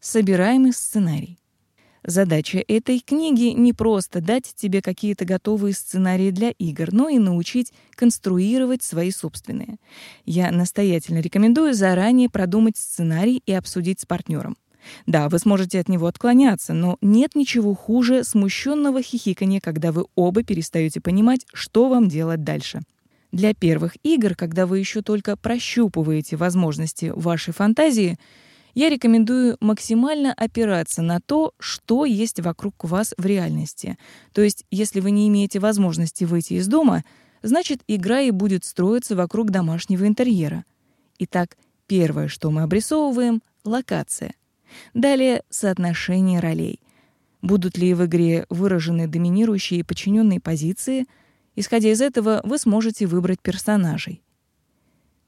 собираемый сценарий. Задача этой книги не просто дать тебе какие-то готовые сценарии для игр, но и научить конструировать свои собственные. Я настоятельно рекомендую заранее продумать сценарий и обсудить с партнером. Да, вы сможете от него отклоняться, но нет ничего хуже смущенного хихикания, когда вы оба перестаете понимать, что вам делать дальше. Для первых игр, когда вы еще только прощупываете возможности вашей фантазии, я рекомендую максимально опираться на то, что есть вокруг вас в реальности. То есть, если вы не имеете возможности выйти из дома, значит, игра и будет строиться вокруг домашнего интерьера. Итак, первое, что мы обрисовываем — локация. Далее — соотношение ролей. Будут ли в игре выражены доминирующие и подчиненные позиции? Исходя из этого, вы сможете выбрать персонажей.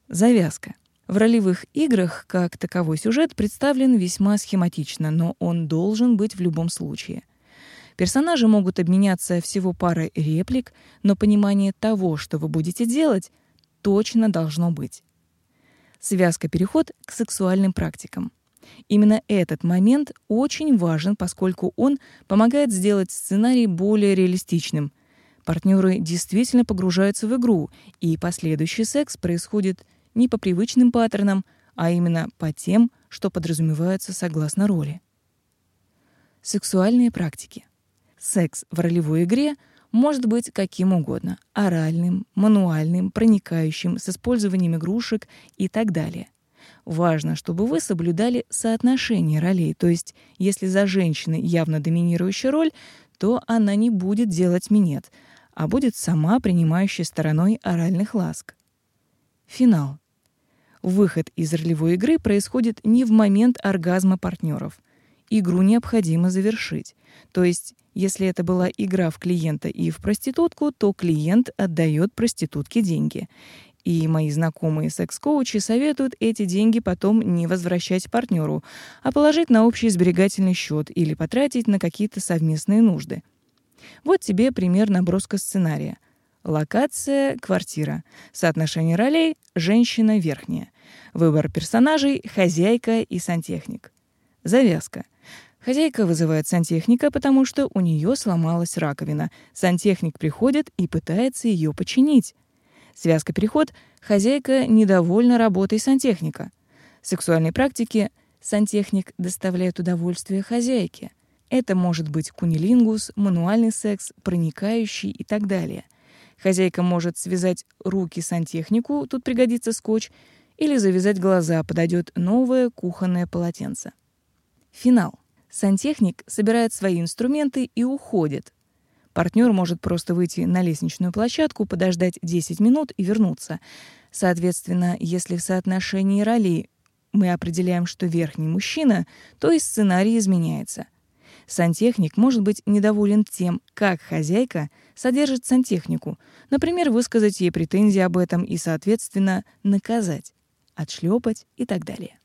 Завязка. В ролевых играх как таковой сюжет представлен весьма схематично, но он должен быть в любом случае. Персонажи могут обменяться всего парой реплик, но понимание того, что вы будете делать, точно должно быть. Связка-переход к сексуальным практикам. Именно этот момент очень важен, поскольку он помогает сделать сценарий более реалистичным. Партнеры действительно погружаются в игру, и последующий секс происходит не по привычным паттернам, а именно по тем, что подразумеваются согласно роли. Сексуальные практики. Секс в ролевой игре может быть каким угодно — оральным, мануальным, проникающим, с использованием игрушек и так далее. Важно, чтобы вы соблюдали соотношение ролей, то есть если за женщиной явно доминирующая роль, то она не будет делать минет, а будет сама принимающей стороной оральных ласк. Финал. Выход из ролевой игры происходит не в момент оргазма партнеров. Игру необходимо завершить. То есть, если это была игра в клиента и в проститутку, то клиент отдает проститутке деньги. И мои знакомые секс-коучи советуют эти деньги потом не возвращать партнеру, а положить на общий сберегательный счет или потратить на какие-то совместные нужды. Вот тебе пример наброска сценария. Локация — квартира. Соотношение ролей — женщина верхняя. Выбор персонажей — хозяйка и сантехник. Завязка. Хозяйка вызывает сантехника, потому что у нее сломалась раковина. Сантехник приходит и пытается ее починить. Связка-переход — хозяйка недовольна работой сантехника. Сексуальной практики сантехник доставляет удовольствие хозяйке. Это может быть кунилингус, мануальный секс, проникающий и так далее. Хозяйка может связать руки сантехнику, тут пригодится скотч, или завязать глаза, подойдет новое кухонное полотенце. Финал. Сантехник собирает свои инструменты и уходит. Партнер может просто выйти на лестничную площадку, подождать 10 минут и вернуться. Соответственно, если в соотношении ролей мы определяем, что верхний мужчина, то и сценарий изменяется. Сантехник может быть недоволен тем, как хозяйка содержит сантехнику, например, высказать ей претензии об этом и, соответственно, наказать, отшлепать и так далее.